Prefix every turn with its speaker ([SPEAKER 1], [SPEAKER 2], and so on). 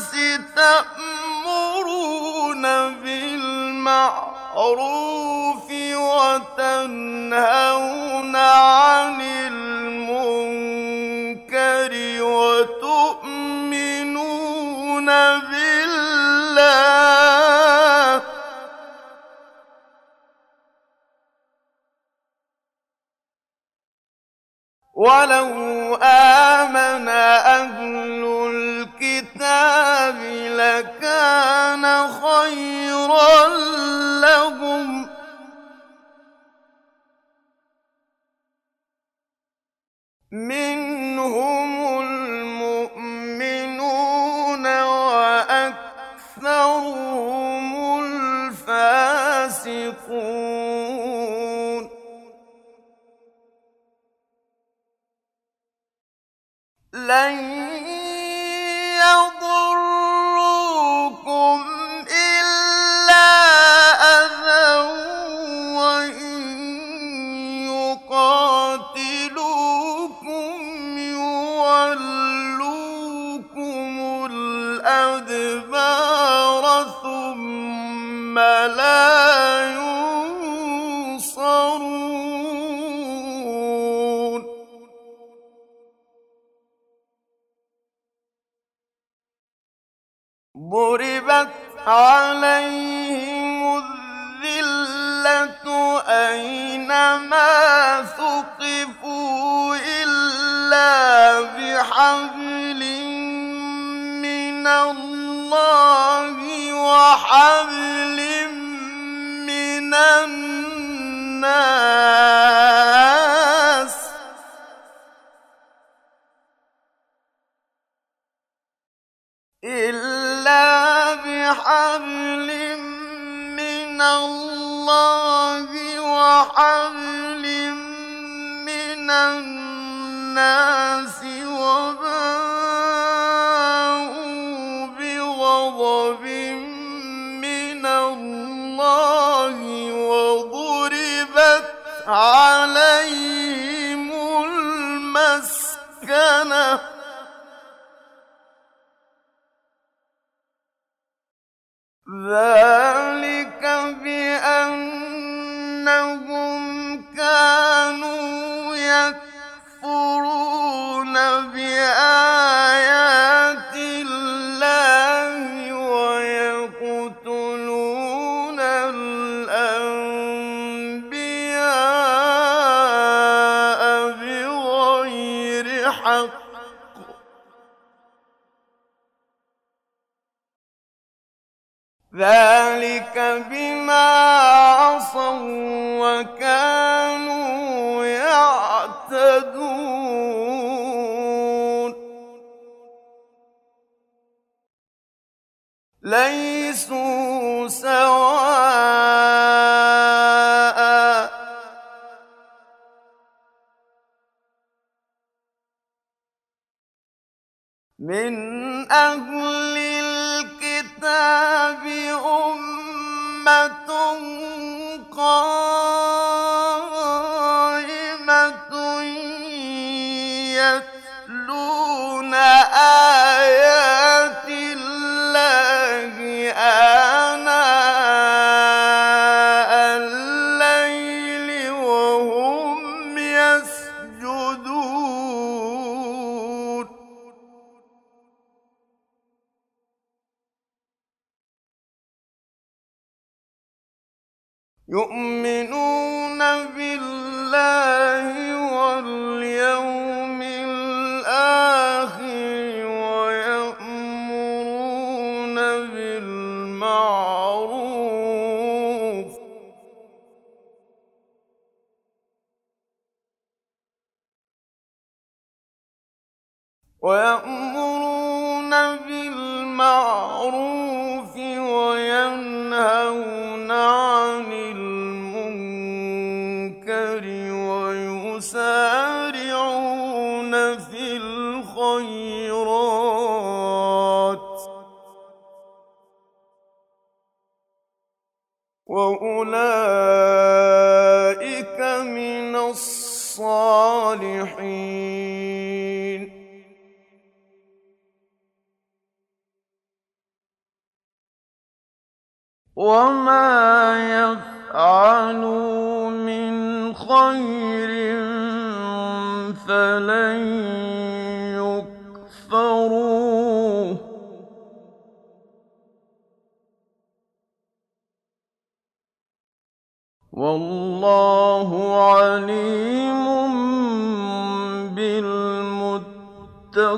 [SPEAKER 1] للناس تامرون بالمعروف وتنهون عن المنكر وتؤمنون بالله. ولو آمن أهل خيرا لهم. منهم المؤمنون وأكثرهم الفاسقون. لن يضروكم ضربت عليهم الذلة أينما ثقفوا إلا بحبل من الله وحبل من الناس. إلا بحبل من الله وحبل من الناس وباءوا ذلك ذلك بما عصوا وكانوا يعتدون. ليسوا سواء من أهل يؤمنون بالله واليوم الآخر ويأمرون بالمعروف. ويأمرون بالمعروف وأولئك من الصالحين وما يفعلوا من خير فلن والله عليم بالمتقين.